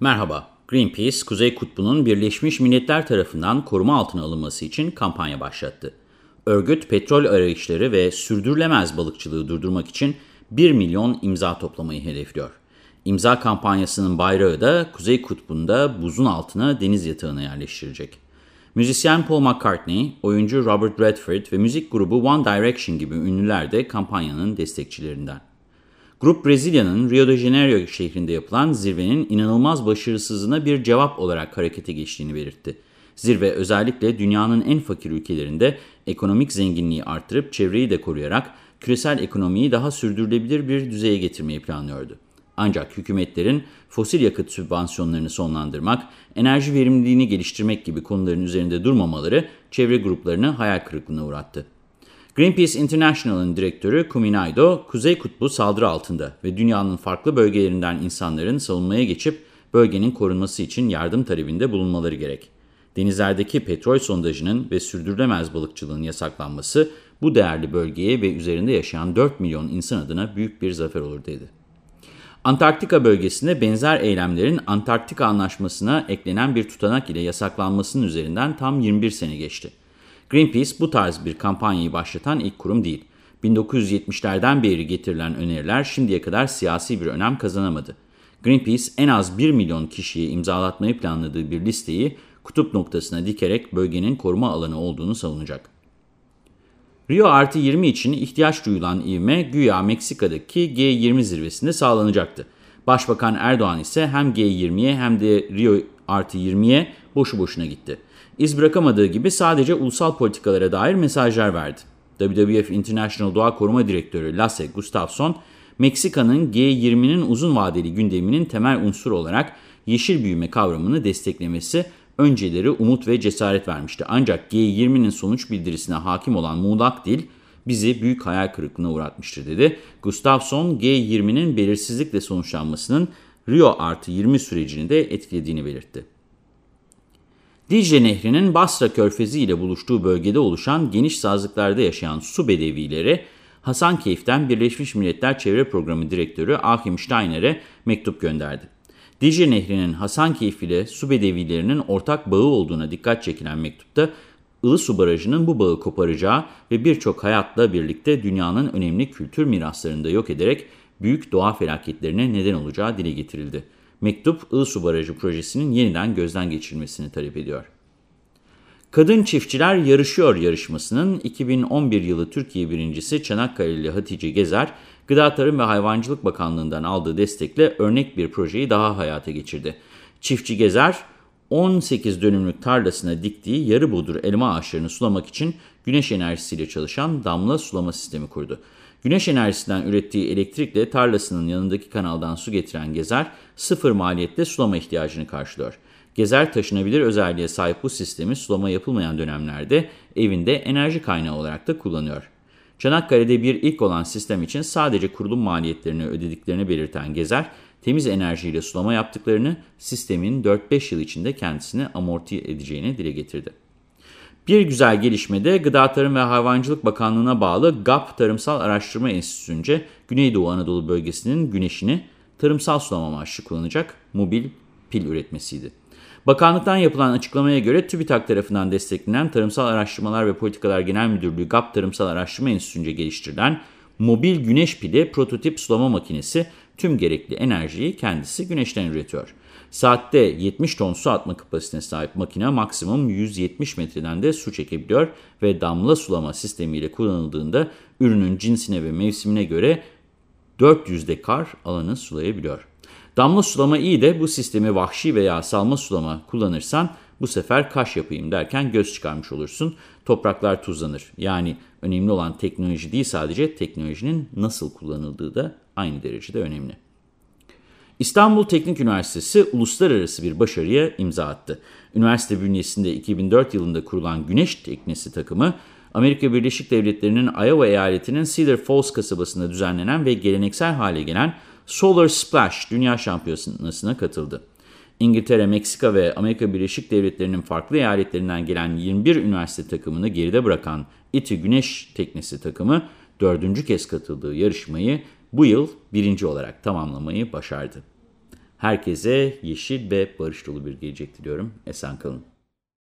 Merhaba, Greenpeace, Kuzey Kutbu'nun Birleşmiş Milletler tarafından koruma altına alınması için kampanya başlattı. Örgüt, petrol arayışları ve sürdürülemez balıkçılığı durdurmak için 1 milyon imza toplamayı hedefliyor. İmza kampanyasının bayrağı da Kuzey Kutbu'nda buzun altına deniz yatağına yerleştirecek. Müzisyen Paul McCartney, oyuncu Robert Redford ve müzik grubu One Direction gibi ünlüler de kampanyanın destekçilerinden. Grup Brezilya'nın Rio de Janeiro şehrinde yapılan zirvenin inanılmaz başarısızlığına bir cevap olarak harekete geçtiğini belirtti. Zirve özellikle dünyanın en fakir ülkelerinde ekonomik zenginliği arttırıp çevreyi de koruyarak küresel ekonomiyi daha sürdürülebilir bir düzeye getirmeyi planlıyordu. Ancak hükümetlerin fosil yakıt sübvansiyonlarını sonlandırmak, enerji verimliliğini geliştirmek gibi konuların üzerinde durmamaları çevre gruplarını hayal kırıklığına uğrattı. Greenpeace International'ın direktörü Kuminaido, Kuzey Kutbu saldırı altında ve dünyanın farklı bölgelerinden insanların savunmaya geçip bölgenin korunması için yardım talebinde bulunmaları gerek. Denizlerdeki petrol sondajının ve sürdürülemez balıkçılığın yasaklanması bu değerli bölgeye ve üzerinde yaşayan 4 milyon insan adına büyük bir zafer olur dedi. Antarktika bölgesinde benzer eylemlerin Antarktika Anlaşması'na eklenen bir tutanak ile yasaklanmasının üzerinden tam 21 sene geçti. Greenpeace bu tarz bir kampanyayı başlatan ilk kurum değil. 1970'lerden beri getirilen öneriler şimdiye kadar siyasi bir önem kazanamadı. Greenpeace en az 1 milyon kişiyi imzalatmayı planladığı bir listeyi kutup noktasına dikerek bölgenin koruma alanı olduğunu savunacak. Rio Artı 20 için ihtiyaç duyulan ivme güya Meksika'daki G20 zirvesinde sağlanacaktı. Başbakan Erdoğan ise hem G20'ye hem de Rio Artı 20'ye boşu boşuna gitti. İz bırakamadığı gibi sadece ulusal politikalara dair mesajlar verdi. WWF International Doğa Koruma Direktörü Lasse Gustafsson, Meksika'nın G20'nin uzun vadeli gündeminin temel unsuru olarak yeşil büyüme kavramını desteklemesi önceleri umut ve cesaret vermişti. Ancak G20'nin sonuç bildirisine hakim olan muğlak dil bizi büyük hayal kırıklığına uğratmıştır dedi. Gustafsson, G20'nin belirsizlikle sonuçlanmasının Rio artı 20 sürecini de etkilediğini belirtti. Dicle Nehri'nin Basra Körfezi ile buluştuğu bölgede oluşan geniş sazlıklarda yaşayan su bedevileri, Hasankeyf'ten Birleşmiş Milletler Çevre Programı Direktörü Achim Steiner'e mektup gönderdi. Dicle Nehri'nin Hasankeyf ile su bedevilerinin ortak bağı olduğuna dikkat çekilen mektupta, Ilısu Barajı'nın bu bağı koparacağı ve birçok hayatla birlikte dünyanın önemli kültür miraslarını da yok ederek büyük doğa felaketlerine neden olacağı dile getirildi. Mektup, Ilısu Barajı projesinin yeniden gözden geçirilmesini talep ediyor. Kadın Çiftçiler Yarışıyor yarışmasının 2011 yılı Türkiye birincisi Çanakkale'li Hatice Gezer, Gıda Tarım ve Hayvancılık Bakanlığı'ndan aldığı destekle örnek bir projeyi daha hayata geçirdi. Çiftçi Gezer, 18 dönümlük tarlasına diktiği yarı budur elma ağaçlarını sulamak için güneş enerjisiyle çalışan damla sulama sistemi kurdu. Güneş enerjisinden ürettiği elektrikle tarlasının yanındaki kanaldan su getiren Gezer, sıfır maliyette sulama ihtiyacını karşılıyor. Gezer taşınabilir özelliğe sahip bu sistemi sulama yapılmayan dönemlerde evinde enerji kaynağı olarak da kullanıyor. Çanakkale'de bir ilk olan sistem için sadece kurulum maliyetlerini ödediklerini belirten Gezer, temiz enerjiyle sulama yaptıklarını, sistemin 4-5 yıl içinde kendisini amorti edeceğini dile getirdi. Bir güzel gelişme de Gıda Tarım ve Hayvancılık Bakanlığı'na bağlı GAP Tarımsal Araştırma Enstitüsü'nce Güneydoğu Anadolu bölgesinin güneşini tarımsal sulama amaçlı kullanacak mobil pil üretmesiydi. Bakanlıktan yapılan açıklamaya göre TÜBİTAK tarafından desteklenen Tarımsal Araştırmalar ve Politikalar Genel Müdürlüğü GAP Tarımsal Araştırma Enstitüsü'nce geliştirilen mobil güneş pili prototip sulama makinesi tüm gerekli enerjiyi kendisi güneşten üretiyor. Saatte 70 ton su atma kapasitesine sahip makine maksimum 170 metreden de su çekebiliyor ve damla sulama sistemiyle kullanıldığında ürünün cinsine ve mevsimine göre 400 dekar alanı sulayabiliyor. Damla sulama iyi de bu sistemi vahşi veya salma sulama kullanırsan bu sefer kaş yapayım derken göz çıkarmış olursun. Topraklar tuzlanır. Yani önemli olan teknoloji değil sadece teknolojinin nasıl kullanıldığı da aynı derecede önemli. İstanbul Teknik Üniversitesi uluslararası bir başarıya imza attı. Üniversite bünyesinde 2004 yılında kurulan Güneş Teknesi takımı, Amerika Birleşik Devletleri'nin Iowa eyaletinin Cedar Falls kasabasında düzenlenen ve geleneksel hale gelen Solar Splash Dünya Şampiyonası'na katıldı. İngiltere, Meksika ve Amerika Birleşik Devletleri'nin farklı eyaletlerinden gelen 21 üniversite takımını geride bırakan İTÜ Güneş Teknesi takımı dördüncü kez katıldığı yarışmayı bu yıl birinci olarak tamamlamayı başardı. Herkese yeşil ve barış dolu bir gelecek diliyorum. Esen kalın.